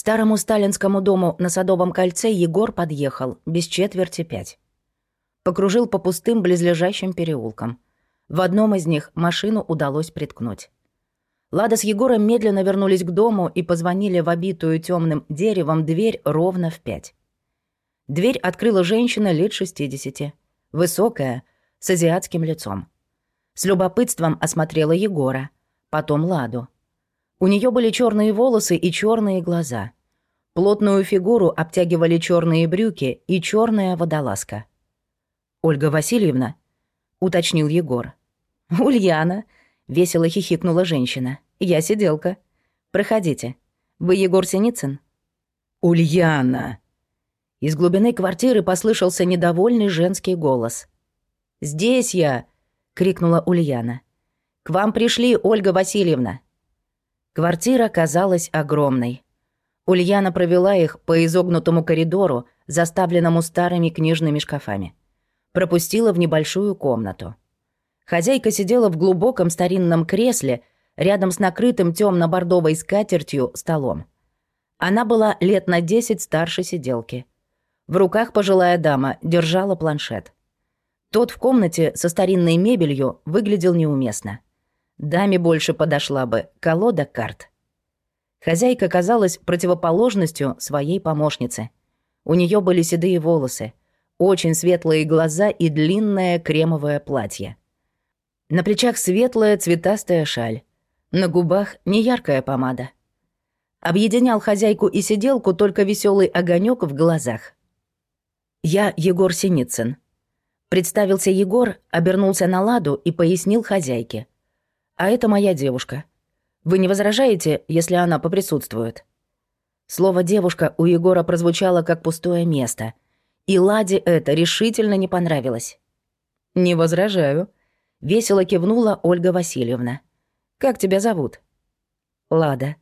старому сталинскому дому на Садовом кольце Егор подъехал без четверти пять. Покружил по пустым близлежащим переулкам. В одном из них машину удалось приткнуть. Лада с Егором медленно вернулись к дому и позвонили в обитую темным деревом дверь ровно в пять. Дверь открыла женщина лет 60, высокая, с азиатским лицом. С любопытством осмотрела Егора, потом Ладу. У нее были черные волосы и черные глаза. Плотную фигуру обтягивали черные брюки и черная водолазка. «Ольга Васильевна?» — уточнил Егор. «Ульяна», Весело хихикнула женщина. «Я сиделка. Проходите. Вы Егор Синицын?» «Ульяна!» Из глубины квартиры послышался недовольный женский голос. «Здесь я!» — крикнула Ульяна. «К вам пришли, Ольга Васильевна!» Квартира казалась огромной. Ульяна провела их по изогнутому коридору, заставленному старыми книжными шкафами. Пропустила в небольшую комнату. Хозяйка сидела в глубоком старинном кресле рядом с накрытым темно-бордовой скатертью столом. Она была лет на десять старше сиделки. В руках пожилая дама держала планшет. Тот в комнате со старинной мебелью выглядел неуместно. Даме больше подошла бы колода карт. Хозяйка казалась противоположностью своей помощницы. У нее были седые волосы, очень светлые глаза и длинное кремовое платье. На плечах светлая цветастая шаль. На губах неяркая помада. Объединял хозяйку и сиделку только веселый огонек в глазах. «Я Егор Синицын». Представился Егор, обернулся на ладу и пояснил хозяйке. «А это моя девушка. Вы не возражаете, если она поприсутствует?» Слово «девушка» у Егора прозвучало как пустое место, и Ладе это решительно не понравилось. «Не возражаю», Весело кивнула Ольга Васильевна. «Как тебя зовут?» «Лада».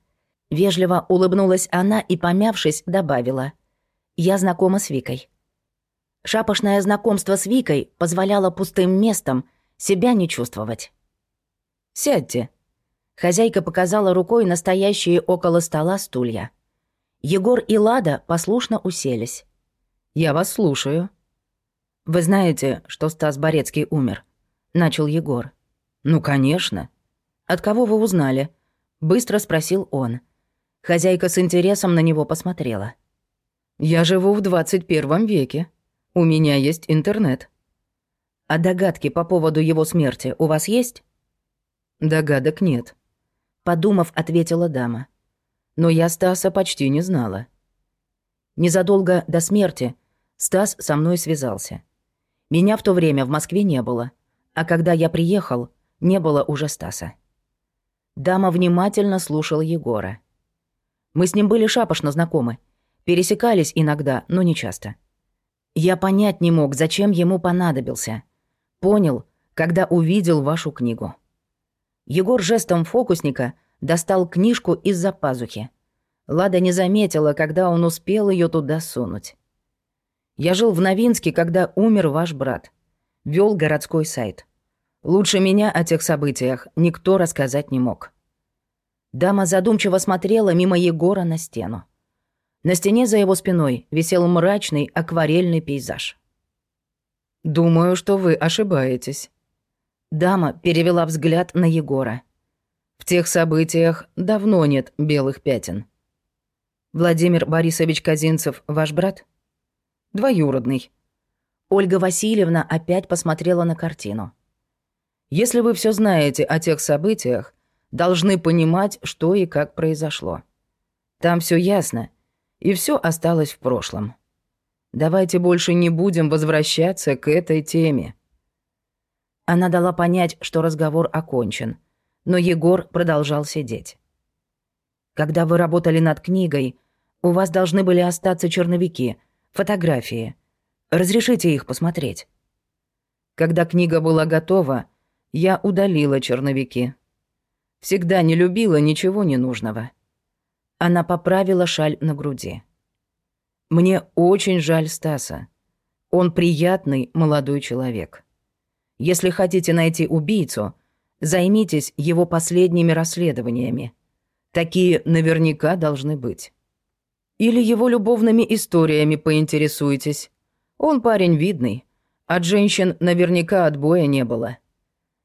Вежливо улыбнулась она и, помявшись, добавила. «Я знакома с Викой». Шапошное знакомство с Викой позволяло пустым местом себя не чувствовать. «Сядьте». Хозяйка показала рукой настоящие около стола стулья. Егор и Лада послушно уселись. «Я вас слушаю». «Вы знаете, что Стас Борецкий умер?» — начал Егор. «Ну, конечно. От кого вы узнали?» — быстро спросил он. Хозяйка с интересом на него посмотрела. «Я живу в 21 веке. У меня есть интернет». «А догадки по поводу его смерти у вас есть?» «Догадок нет», — подумав, ответила дама. «Но я Стаса почти не знала». Незадолго до смерти Стас со мной связался. Меня в то время в Москве не было. А когда я приехал, не было уже Стаса. Дама внимательно слушала Егора. Мы с ним были шапошно знакомы. Пересекались иногда, но не часто. Я понять не мог, зачем ему понадобился. Понял, когда увидел вашу книгу. Егор жестом фокусника достал книжку из-за пазухи. Лада не заметила, когда он успел ее туда сунуть. Я жил в Новинске, когда умер ваш брат. Вел городской сайт. Лучше меня о тех событиях никто рассказать не мог. Дама задумчиво смотрела мимо Егора на стену. На стене за его спиной висел мрачный акварельный пейзаж. «Думаю, что вы ошибаетесь». Дама перевела взгляд на Егора. «В тех событиях давно нет белых пятен». «Владимир Борисович Казинцев ваш брат?» «Двоюродный». Ольга Васильевна опять посмотрела на картину. Если вы все знаете о тех событиях, должны понимать, что и как произошло. Там все ясно, и все осталось в прошлом. Давайте больше не будем возвращаться к этой теме. Она дала понять, что разговор окончен, но Егор продолжал сидеть. Когда вы работали над книгой, у вас должны были остаться черновики, фотографии. Разрешите их посмотреть. Когда книга была готова, я удалила черновики. Всегда не любила ничего ненужного. Она поправила шаль на груди. Мне очень жаль Стаса. Он приятный молодой человек. Если хотите найти убийцу, займитесь его последними расследованиями. Такие наверняка должны быть. Или его любовными историями поинтересуетесь. Он парень видный. От женщин наверняка отбоя не было.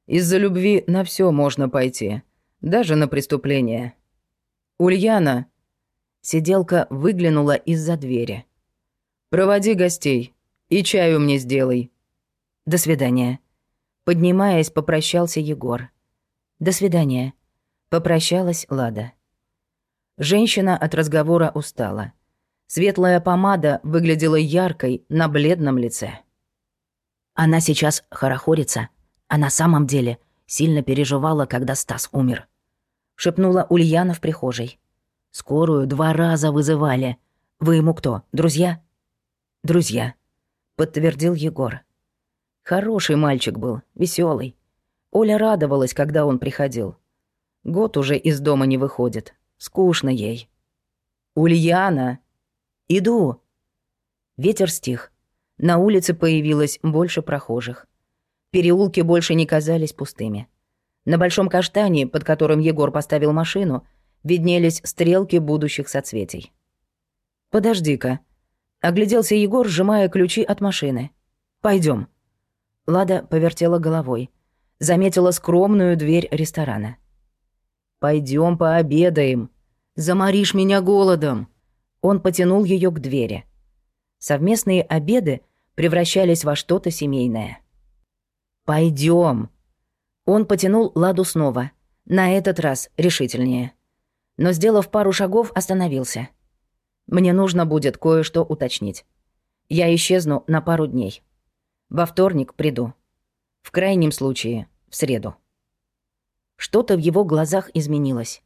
Из-за любви на все можно пойти, даже на преступление. Ульяна. Сиделка выглянула из-за двери. Проводи гостей и чаю мне сделай. До свидания. Поднимаясь, попрощался Егор. До свидания. Попрощалась Лада. Женщина от разговора устала. Светлая помада выглядела яркой на бледном лице. Она сейчас хорохорится, а на самом деле сильно переживала, когда Стас умер. Шепнула Ульяна в прихожей. «Скорую два раза вызывали. Вы ему кто, друзья?» «Друзья», — подтвердил Егор. Хороший мальчик был, веселый. Оля радовалась, когда он приходил. Год уже из дома не выходит. Скучно ей. «Ульяна!» «Иду!» Ветер стих. На улице появилось больше прохожих. Переулки больше не казались пустыми. На большом каштане, под которым Егор поставил машину, виднелись стрелки будущих соцветий. «Подожди-ка», — огляделся Егор, сжимая ключи от машины. Пойдем. Лада повертела головой. Заметила скромную дверь ресторана. Пойдем пообедаем. Заморишь меня голодом. Он потянул ее к двери. Совместные обеды превращались во что-то семейное. Пойдем. Он потянул Ладу снова, на этот раз решительнее. Но, сделав пару шагов, остановился. Мне нужно будет кое-что уточнить. Я исчезну на пару дней. Во вторник приду. В крайнем случае, в среду. Что-то в его глазах изменилось.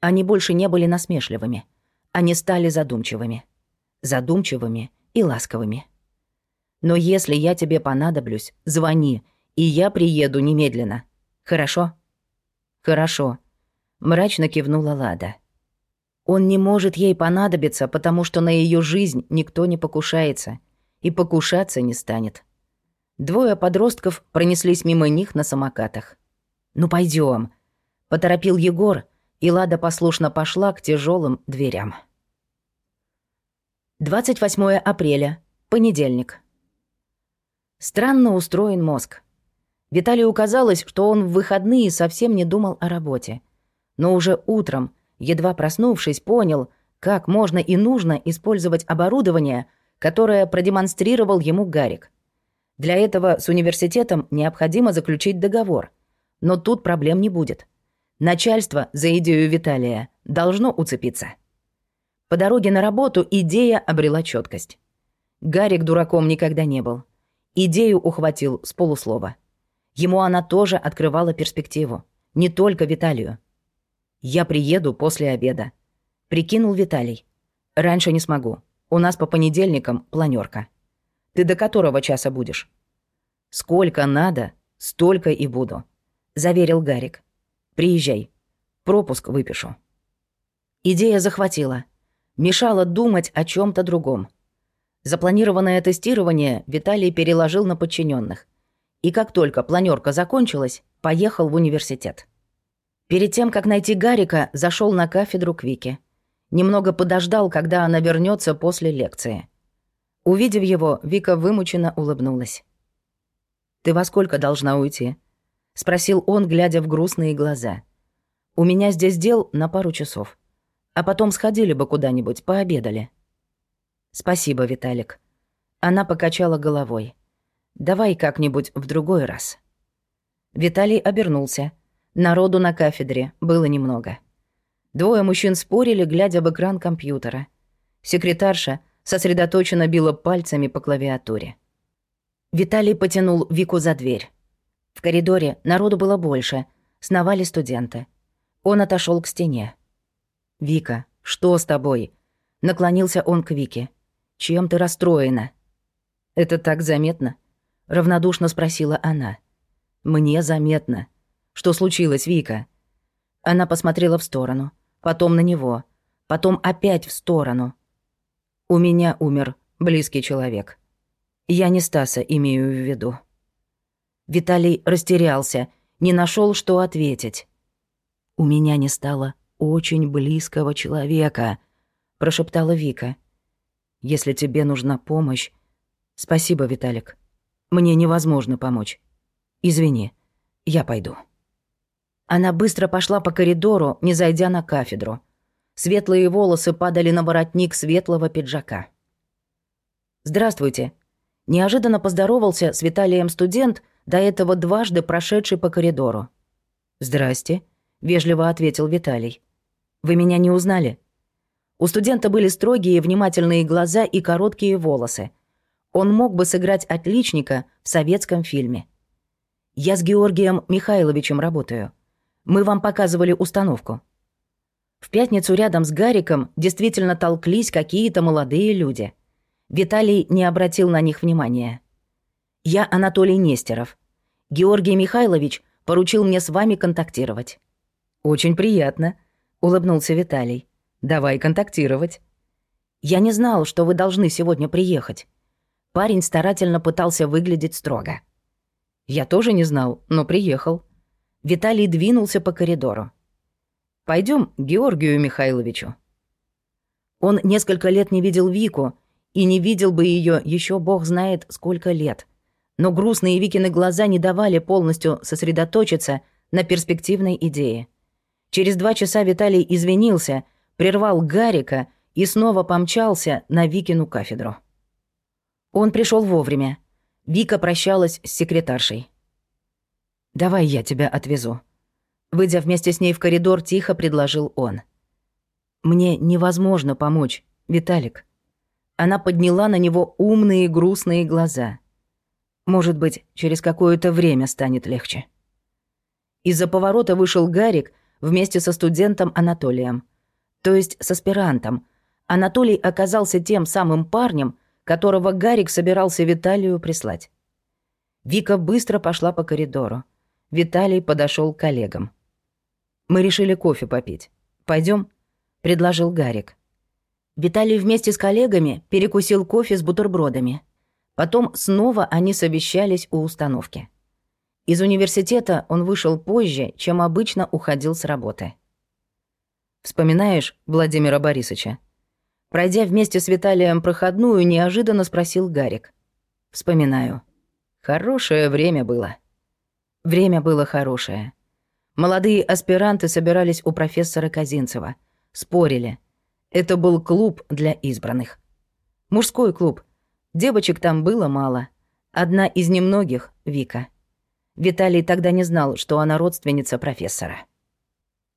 Они больше не были насмешливыми. Они стали задумчивыми. Задумчивыми и ласковыми. Но если я тебе понадоблюсь, звони, и я приеду немедленно. Хорошо? Хорошо. Мрачно кивнула Лада. Он не может ей понадобиться, потому что на ее жизнь никто не покушается. И покушаться не станет. Двое подростков пронеслись мимо них на самокатах. «Ну пойдем, поторопил Егор, и Лада послушно пошла к тяжелым дверям. 28 апреля, понедельник. Странно устроен мозг. Виталию казалось, что он в выходные совсем не думал о работе. Но уже утром, едва проснувшись, понял, как можно и нужно использовать оборудование, которое продемонстрировал ему Гарик. Для этого с университетом необходимо заключить договор. Но тут проблем не будет. Начальство за идею Виталия должно уцепиться. По дороге на работу идея обрела четкость. Гарик дураком никогда не был. Идею ухватил с полуслова. Ему она тоже открывала перспективу. Не только Виталию. «Я приеду после обеда», — прикинул Виталий. «Раньше не смогу. У нас по понедельникам планерка. Ты до которого часа будешь?» «Сколько надо, столько и буду», — заверил Гарик. «Приезжай. Пропуск выпишу». Идея захватила. Мешала думать о чем то другом. Запланированное тестирование Виталий переложил на подчиненных. И как только планерка закончилась, поехал в университет. Перед тем, как найти Гарика, зашел на кафедру к Вике. Немного подождал, когда она вернется после лекции. Увидев его, Вика вымученно улыбнулась. «Ты во сколько должна уйти?» — спросил он, глядя в грустные глаза. «У меня здесь дел на пару часов. А потом сходили бы куда-нибудь, пообедали». «Спасибо, Виталик». Она покачала головой. «Давай как-нибудь в другой раз». Виталий обернулся. Народу на кафедре было немного. Двое мужчин спорили, глядя в экран компьютера. Секретарша сосредоточенно била пальцами по клавиатуре. Виталий потянул Вику за дверь. В коридоре народу было больше, сновали студенты. Он отошел к стене. «Вика, что с тобой?» Наклонился он к Вике. «Чем ты расстроена?» «Это так заметно?» Равнодушно спросила она. «Мне заметно. Что случилось, Вика?» Она посмотрела в сторону, потом на него, потом опять в сторону. «У меня умер близкий человек. Я не Стаса имею в виду». Виталий растерялся, не нашел, что ответить. «У меня не стало очень близкого человека», — прошептала Вика. «Если тебе нужна помощь...» «Спасибо, Виталик. Мне невозможно помочь. Извини, я пойду». Она быстро пошла по коридору, не зайдя на кафедру. Светлые волосы падали на воротник светлого пиджака. «Здравствуйте». Неожиданно поздоровался с Виталием студент, до этого дважды прошедший по коридору. «Здрасте», — вежливо ответил Виталий. «Вы меня не узнали?» У студента были строгие внимательные глаза и короткие волосы. Он мог бы сыграть отличника в советском фильме. «Я с Георгием Михайловичем работаю. Мы вам показывали установку». В пятницу рядом с Гариком действительно толклись какие-то молодые люди. Виталий не обратил на них внимания. «Я Анатолий Нестеров. Георгий Михайлович поручил мне с вами контактировать». «Очень приятно», — улыбнулся Виталий. Давай контактировать. Я не знал, что вы должны сегодня приехать. Парень старательно пытался выглядеть строго. Я тоже не знал, но приехал. Виталий двинулся по коридору. Пойдем к Георгию Михайловичу. Он несколько лет не видел Вику, и не видел бы ее еще бог знает сколько лет. Но грустные Викины глаза не давали полностью сосредоточиться на перспективной идее. Через два часа Виталий извинился — прервал Гарика и снова помчался на Викину кафедру. Он пришел вовремя. Вика прощалась с секретаршей. «Давай я тебя отвезу». Выйдя вместе с ней в коридор, тихо предложил он. «Мне невозможно помочь, Виталик». Она подняла на него умные грустные глаза. «Может быть, через какое-то время станет легче». Из-за поворота вышел Гарик вместе со студентом Анатолием то есть с аспирантом. Анатолий оказался тем самым парнем, которого Гарик собирался Виталию прислать. Вика быстро пошла по коридору. Виталий подошел к коллегам. «Мы решили кофе попить. Пойдем? предложил Гарик. Виталий вместе с коллегами перекусил кофе с бутербродами. Потом снова они совещались у установки. Из университета он вышел позже, чем обычно уходил с работы. Вспоминаешь Владимира Борисовича? Пройдя вместе с Виталием проходную, неожиданно спросил Гарик. Вспоминаю. Хорошее время было. Время было хорошее. Молодые аспиранты собирались у профессора Казинцева. Спорили. Это был клуб для избранных. Мужской клуб. Девочек там было мало. Одна из немногих — Вика. Виталий тогда не знал, что она родственница профессора.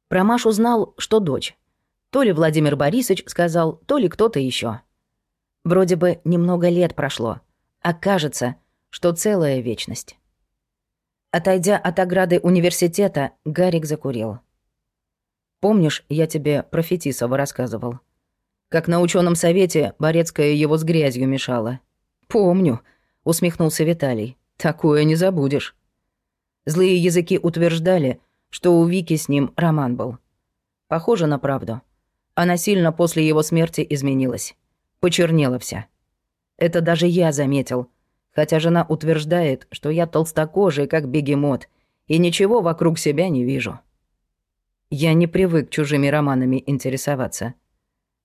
Про Машу знал, что дочь. То ли Владимир Борисович сказал, то ли кто-то еще. Вроде бы немного лет прошло, а кажется, что целая вечность. Отойдя от ограды университета, Гарик закурил. «Помнишь, я тебе про Фетисова рассказывал? Как на ученом совете Борецкая его с грязью мешала?» «Помню», — усмехнулся Виталий. «Такое не забудешь». Злые языки утверждали, что у Вики с ним роман был. Похоже на правду. Она сильно после его смерти изменилась. Почернела вся. Это даже я заметил, хотя жена утверждает, что я толстокожий, как бегемот, и ничего вокруг себя не вижу. Я не привык чужими романами интересоваться.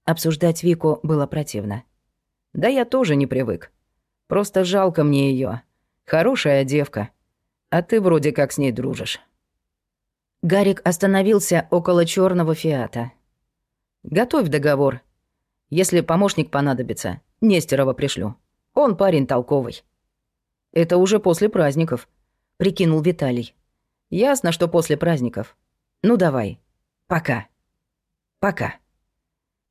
Обсуждать Вику было противно. Да я тоже не привык. Просто жалко мне ее. Хорошая девка. А ты вроде как с ней дружишь. Гарик остановился около черного фиата. «Готовь договор. Если помощник понадобится, Нестерова пришлю. Он парень толковый». «Это уже после праздников», — прикинул Виталий. «Ясно, что после праздников. Ну давай. Пока. Пока».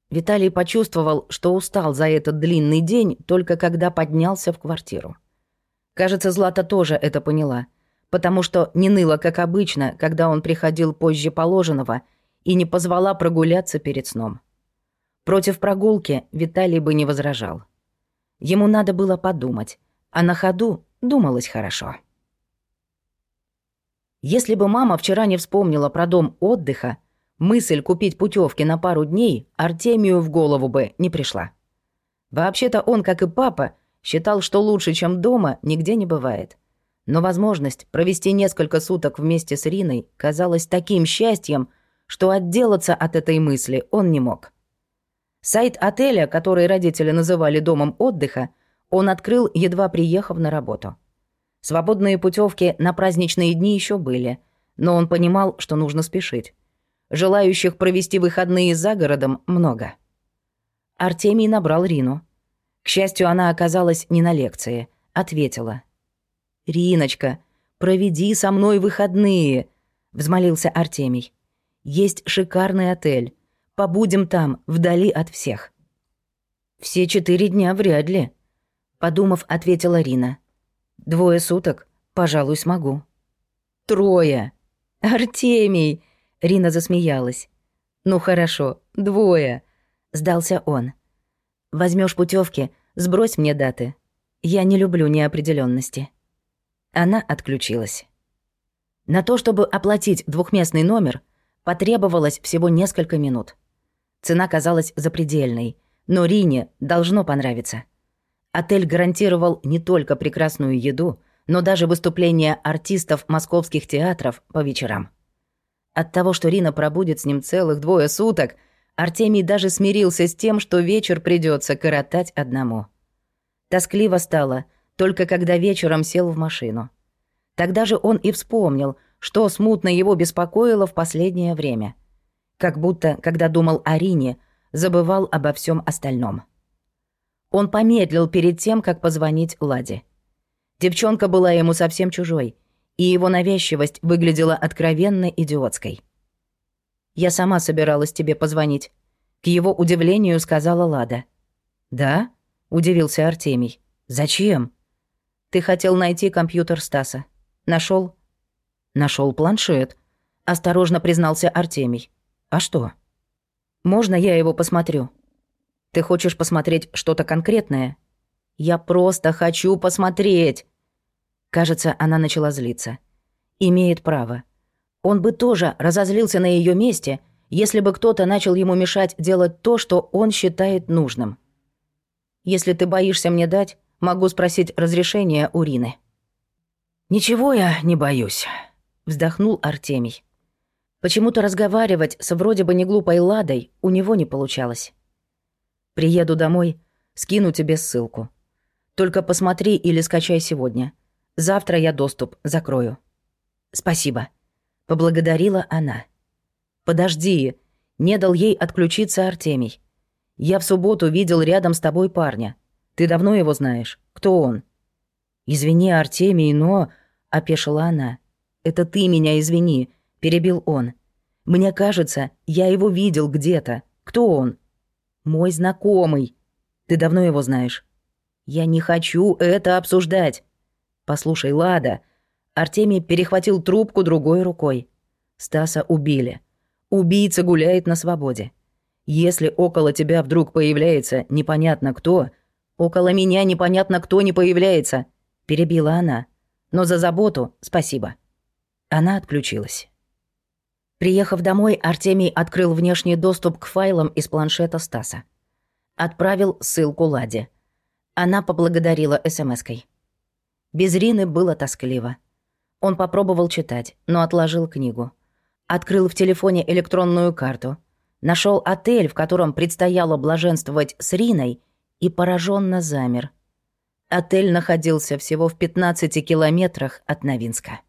Виталий почувствовал, что устал за этот длинный день, только когда поднялся в квартиру. Кажется, Злата тоже это поняла — потому что не ныла, как обычно, когда он приходил позже положенного, и не позвала прогуляться перед сном. Против прогулки Виталий бы не возражал. Ему надо было подумать, а на ходу думалось хорошо. Если бы мама вчера не вспомнила про дом отдыха, мысль купить путевки на пару дней Артемию в голову бы не пришла. Вообще-то он, как и папа, считал, что лучше, чем дома, нигде не бывает — но возможность провести несколько суток вместе с Риной казалась таким счастьем, что отделаться от этой мысли он не мог. Сайт отеля, который родители называли домом отдыха, он открыл, едва приехав на работу. Свободные путевки на праздничные дни еще были, но он понимал, что нужно спешить. Желающих провести выходные за городом много. Артемий набрал Рину. К счастью, она оказалась не на лекции. Ответила. «Риночка, проведи со мной выходные», — взмолился Артемий. «Есть шикарный отель. Побудем там, вдали от всех». «Все четыре дня вряд ли», — подумав, ответила Рина. «Двое суток, пожалуй, смогу». «Трое!» «Артемий!» — Рина засмеялась. «Ну хорошо, двое», — сдался он. Возьмешь путевки, сбрось мне даты. Я не люблю неопределенности. Она отключилась. На то, чтобы оплатить двухместный номер, потребовалось всего несколько минут. Цена казалась запредельной, но Рине должно понравиться. Отель гарантировал не только прекрасную еду, но даже выступления артистов московских театров по вечерам. От того, что Рина пробудет с ним целых двое суток, Артемий даже смирился с тем, что вечер придется коротать одному. Тоскливо стало, только когда вечером сел в машину. Тогда же он и вспомнил, что смутно его беспокоило в последнее время — как будто, когда думал о Рине, забывал обо всем остальном. Он помедлил перед тем, как позвонить Ладе. Девчонка была ему совсем чужой, и его навязчивость выглядела откровенно идиотской. «Я сама собиралась тебе позвонить», — к его удивлению сказала Лада. «Да?» — удивился Артемий. «Зачем?» «Ты хотел найти компьютер Стаса. Нашел? Нашел планшет», — осторожно признался Артемий. А что? Можно я его посмотрю? Ты хочешь посмотреть что-то конкретное? Я просто хочу посмотреть. Кажется, она начала злиться. Имеет право. Он бы тоже разозлился на ее месте, если бы кто-то начал ему мешать делать то, что он считает нужным. Если ты боишься мне дать, могу спросить разрешения у Рины. «Ничего я не боюсь», — вздохнул Артемий. Почему-то разговаривать с вроде бы не глупой Ладой у него не получалось. «Приеду домой, скину тебе ссылку. Только посмотри или скачай сегодня. Завтра я доступ закрою». «Спасибо», — поблагодарила она. «Подожди», — не дал ей отключиться Артемий. «Я в субботу видел рядом с тобой парня. Ты давно его знаешь? Кто он?» «Извини, Артемий, но...» — опешила она. «Это ты меня извини», — перебил он. «Мне кажется, я его видел где-то. Кто он?» «Мой знакомый. Ты давно его знаешь?» «Я не хочу это обсуждать». «Послушай, Лада». Артемий перехватил трубку другой рукой. Стаса убили. Убийца гуляет на свободе. Если около тебя вдруг появляется непонятно кто, около меня непонятно кто не появляется, перебила она. Но за заботу спасибо. Она отключилась. Приехав домой, Артемий открыл внешний доступ к файлам из планшета Стаса. Отправил ссылку Ладе. Она поблагодарила СМС-кой. Без Рины было тоскливо. Он попробовал читать, но отложил книгу. Открыл в телефоне электронную карту. Нашел отель, в котором предстояло блаженствовать с Риной, и пораженно замер. Отель находился всего в 15 километрах от Новинска.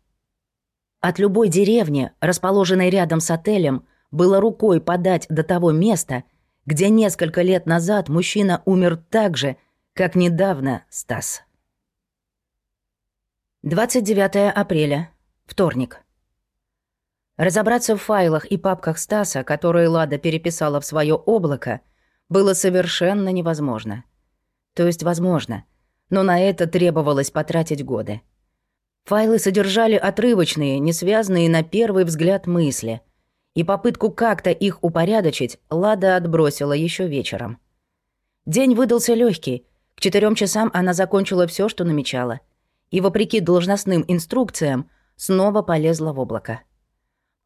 От любой деревни, расположенной рядом с отелем, было рукой подать до того места, где несколько лет назад мужчина умер так же, как недавно Стас. 29 апреля. Вторник. Разобраться в файлах и папках Стаса, которые Лада переписала в свое облако, было совершенно невозможно. То есть возможно, но на это требовалось потратить годы. Файлы содержали отрывочные, не связанные на первый взгляд мысли, и попытку как-то их упорядочить Лада отбросила еще вечером. День выдался легкий. К четырем часам она закончила все, что намечала, и, вопреки должностным инструкциям, снова полезла в облако.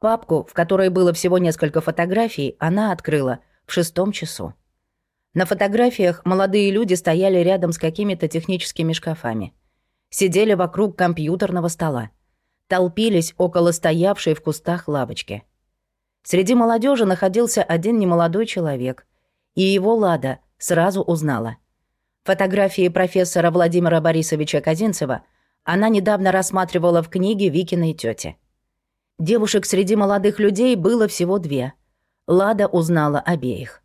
Папку, в которой было всего несколько фотографий, она открыла в шестом часу. На фотографиях молодые люди стояли рядом с какими-то техническими шкафами — сидели вокруг компьютерного стола, толпились около стоявшей в кустах лавочки. Среди молодежи находился один немолодой человек, И его Лада сразу узнала. Фотографии профессора Владимира Борисовича Казинцева она недавно рассматривала в книге Викиной тети. Девушек среди молодых людей было всего две. Лада узнала обеих.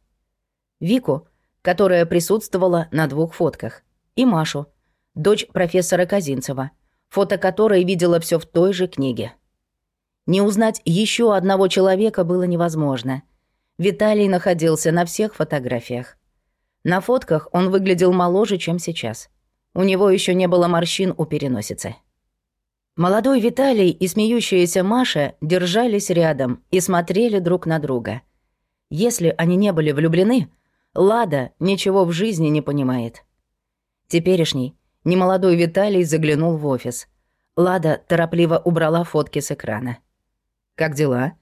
Вику, которая присутствовала на двух фотках, и Машу, дочь профессора Казинцева, фото которой видела все в той же книге. Не узнать еще одного человека было невозможно. Виталий находился на всех фотографиях. На фотках он выглядел моложе, чем сейчас. У него еще не было морщин у переносицы. Молодой Виталий и смеющаяся Маша держались рядом и смотрели друг на друга. Если они не были влюблены, Лада ничего в жизни не понимает. Теперешний, немолодой Виталий заглянул в офис. Лада торопливо убрала фотки с экрана. «Как дела?»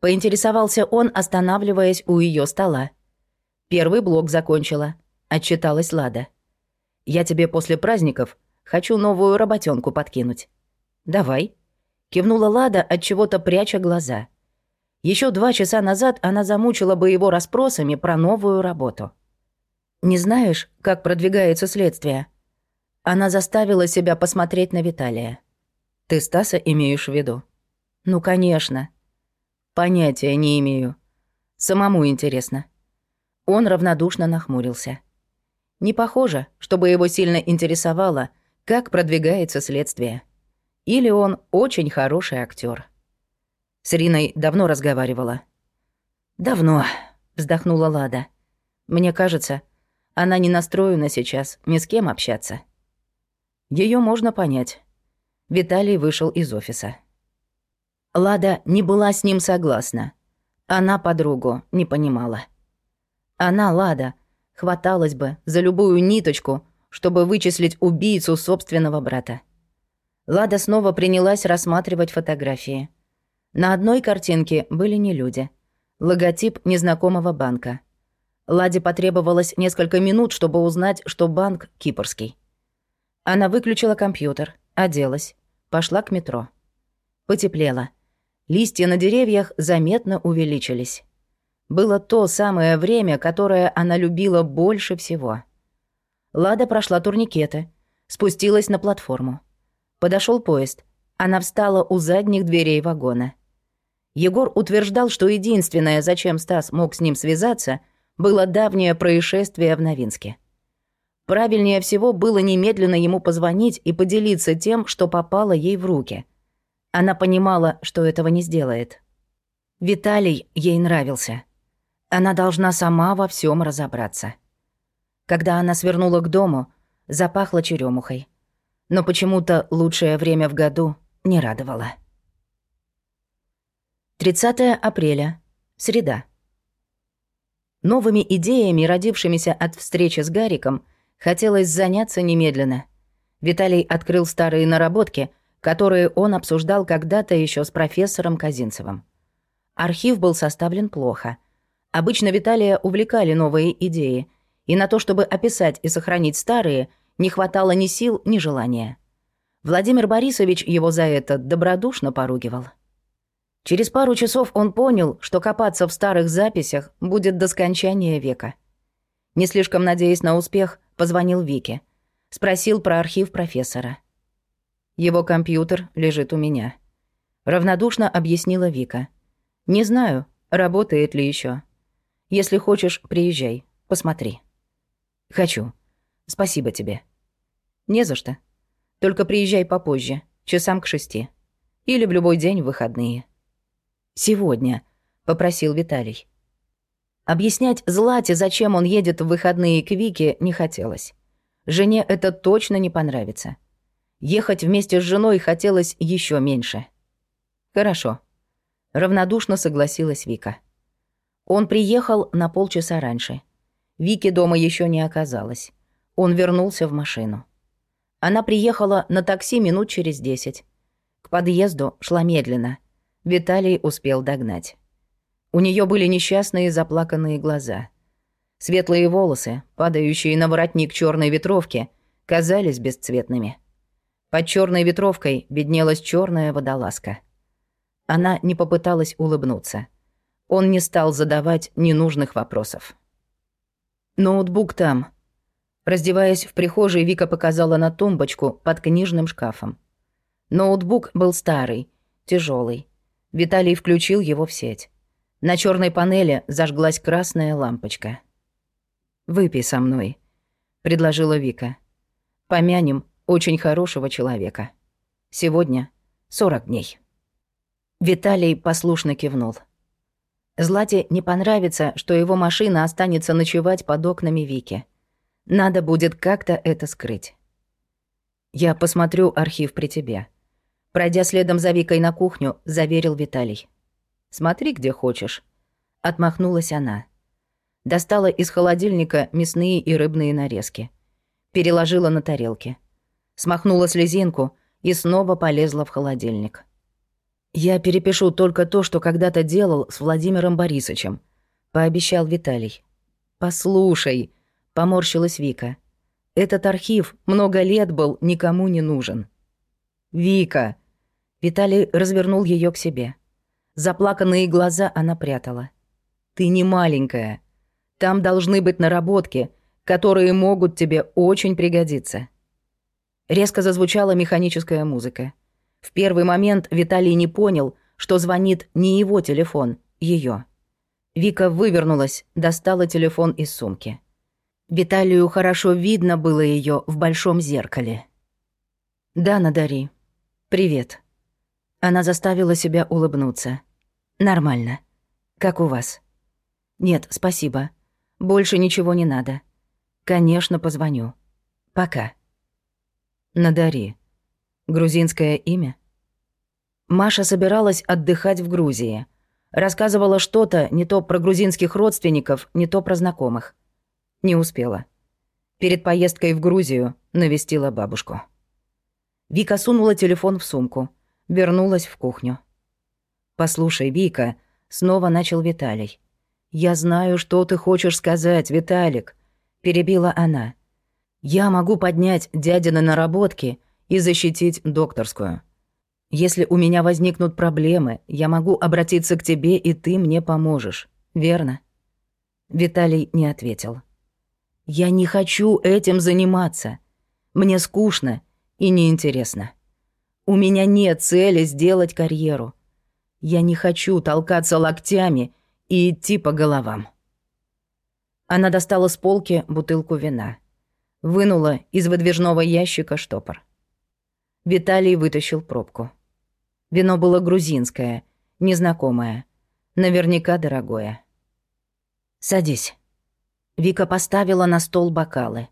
Поинтересовался он, останавливаясь у ее стола. «Первый блок закончила», — отчиталась Лада. «Я тебе после праздников хочу новую работенку подкинуть». «Давай», — кивнула Лада, от чего то пряча глаза. Еще два часа назад она замучила бы его расспросами про новую работу. «Не знаешь, как продвигается следствие?» Она заставила себя посмотреть на Виталия. «Ты Стаса имеешь в виду?» «Ну, конечно», Понятия не имею. Самому интересно. Он равнодушно нахмурился. Не похоже, чтобы его сильно интересовало, как продвигается следствие. Или он очень хороший актер. С Риной давно разговаривала. «Давно», — вздохнула Лада. «Мне кажется, она не настроена сейчас ни с кем общаться». Ее можно понять. Виталий вышел из офиса. Лада не была с ним согласна. Она подругу не понимала. Она, Лада, хваталась бы за любую ниточку, чтобы вычислить убийцу собственного брата. Лада снова принялась рассматривать фотографии. На одной картинке были не люди. Логотип незнакомого банка. Ладе потребовалось несколько минут, чтобы узнать, что банк кипрский. Она выключила компьютер, оделась, пошла к метро. Потеплело. Листья на деревьях заметно увеличились. Было то самое время, которое она любила больше всего. Лада прошла турникеты, спустилась на платформу. Подошел поезд. Она встала у задних дверей вагона. Егор утверждал, что единственное, зачем Стас мог с ним связаться, было давнее происшествие в Новинске. Правильнее всего было немедленно ему позвонить и поделиться тем, что попало ей в руки — она понимала, что этого не сделает. Виталий ей нравился. Она должна сама во всем разобраться. Когда она свернула к дому, запахло черемухой. Но почему-то лучшее время в году не радовало. 30 апреля. Среда. Новыми идеями, родившимися от встречи с Гариком, хотелось заняться немедленно. Виталий открыл старые наработки — которые он обсуждал когда-то еще с профессором Казинцевым. Архив был составлен плохо. Обычно Виталия увлекали новые идеи, и на то, чтобы описать и сохранить старые, не хватало ни сил, ни желания. Владимир Борисович его за это добродушно поругивал. Через пару часов он понял, что копаться в старых записях будет до скончания века. Не слишком надеясь на успех, позвонил Вике. Спросил про архив профессора. Его компьютер лежит у меня. Равнодушно объяснила Вика. Не знаю, работает ли еще. Если хочешь, приезжай, посмотри. Хочу. Спасибо тебе. Не за что. Только приезжай попозже, часам к шести. Или в любой день в выходные. Сегодня, попросил Виталий. Объяснять Злате, зачем он едет в выходные к Вике, не хотелось. Жене это точно не понравится. Ехать вместе с женой хотелось еще меньше. Хорошо. Равнодушно согласилась Вика. Он приехал на полчаса раньше. Вики дома еще не оказалось. Он вернулся в машину. Она приехала на такси минут через десять. К подъезду шла медленно. Виталий успел догнать. У нее были несчастные заплаканные глаза. Светлые волосы, падающие на воротник черной ветровки, казались бесцветными. Под черной ветровкой виднелась черная водолазка. Она не попыталась улыбнуться. Он не стал задавать ненужных вопросов. Ноутбук там. Раздеваясь в прихожей, Вика показала на тумбочку под книжным шкафом. Ноутбук был старый, тяжелый. Виталий включил его в сеть. На черной панели зажглась красная лампочка. «Выпей со мной», — предложила Вика. «Помянем очень хорошего человека. Сегодня 40 дней». Виталий послушно кивнул. Злате не понравится, что его машина останется ночевать под окнами Вики. Надо будет как-то это скрыть. Я посмотрю архив при тебе. Пройдя следом за Викой на кухню, заверил Виталий. Смотри, где хочешь. Отмахнулась она. Достала из холодильника мясные и рыбные нарезки. Переложила на тарелки. Смахнула слезинку и снова полезла в холодильник. «Я перепишу только то, что когда-то делал с Владимиром Борисовичем», — пообещал Виталий. «Послушай», — поморщилась Вика. «Этот архив много лет был никому не нужен». «Вика!» Виталий развернул ее к себе. Заплаканные глаза она прятала. «Ты не маленькая. Там должны быть наработки, которые могут тебе очень пригодиться». Резко зазвучала механическая музыка. В первый момент Виталий не понял, что звонит не его телефон, ее. Вика вывернулась, достала телефон из сумки. Виталию хорошо видно было ее в большом зеркале. «Да, Надари. Привет». Она заставила себя улыбнуться. «Нормально. Как у вас?» «Нет, спасибо. Больше ничего не надо. Конечно, позвоню. Пока». «Надари. Грузинское имя? Маша собиралась отдыхать в Грузии. Рассказывала что-то не то про грузинских родственников, не то про знакомых. Не успела. Перед поездкой в Грузию навестила бабушку. Вика сунула телефон в сумку. Вернулась в кухню. «Послушай, Вика», — снова начал Виталий. «Я знаю, что ты хочешь сказать, Виталик», — перебила она. «Я могу поднять дядины наработки и защитить докторскую. Если у меня возникнут проблемы, я могу обратиться к тебе, и ты мне поможешь. Верно?» Виталий не ответил. «Я не хочу этим заниматься. Мне скучно и неинтересно. У меня нет цели сделать карьеру. Я не хочу толкаться локтями и идти по головам». Она достала с полки бутылку вина. Вынула из выдвижного ящика штопор. Виталий вытащил пробку. Вино было грузинское, незнакомое, наверняка дорогое. «Садись». Вика поставила на стол бокалы.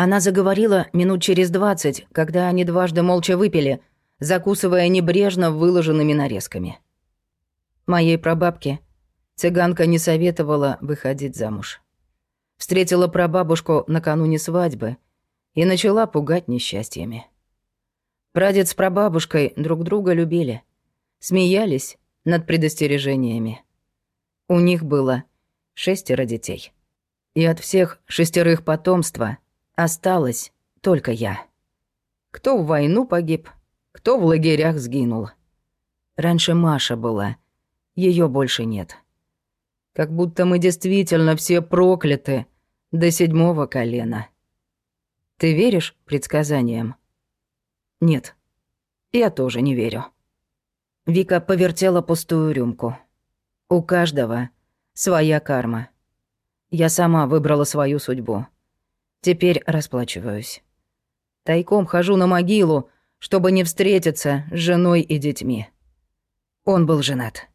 Она заговорила минут через двадцать, когда они дважды молча выпили, закусывая небрежно выложенными нарезками. Моей прабабке цыганка не советовала выходить замуж. Встретила прабабушку накануне свадьбы и начала пугать несчастьями. Прадед с прабабушкой друг друга любили. Смеялись над предостережениями. У них было шестеро детей. И от всех шестерых потомства осталась только я. Кто в войну погиб, кто в лагерях сгинул. Раньше Маша была, ее больше нет. Как будто мы действительно все прокляты до седьмого колена. Ты веришь предсказаниям? Нет, я тоже не верю. Вика повертела пустую рюмку. У каждого своя карма. Я сама выбрала свою судьбу. Теперь расплачиваюсь. Тайком хожу на могилу, чтобы не встретиться с женой и детьми. Он был женат.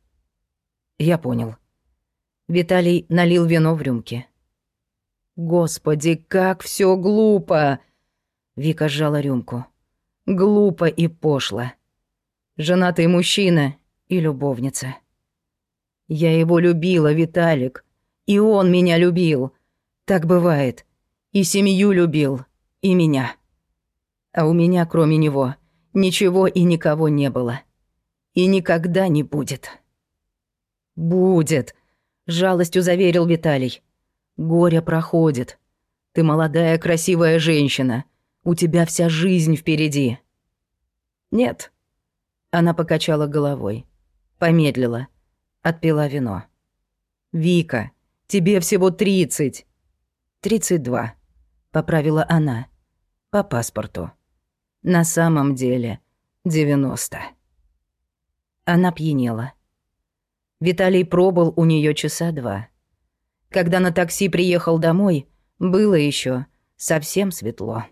Я понял. Виталий налил вино в рюмки. Господи, как все глупо! Вика сжала рюмку. Глупо и пошло. Женатый мужчина и любовница. Я его любила, Виталик. И он меня любил. Так бывает. И семью любил, и меня. А у меня, кроме него, ничего и никого не было. И никогда не будет. «Будет», — жалостью заверил Виталий. «Горе проходит. Ты молодая красивая женщина. У тебя вся жизнь впереди». «Нет». Она покачала головой. Помедлила. Отпила вино. «Вика, тебе всего тридцать». «Тридцать два», — поправила она. «По паспорту. На самом деле девяносто». Она пьянела. Виталий пробыл у нее часа два. Когда на такси приехал домой, было еще совсем светло.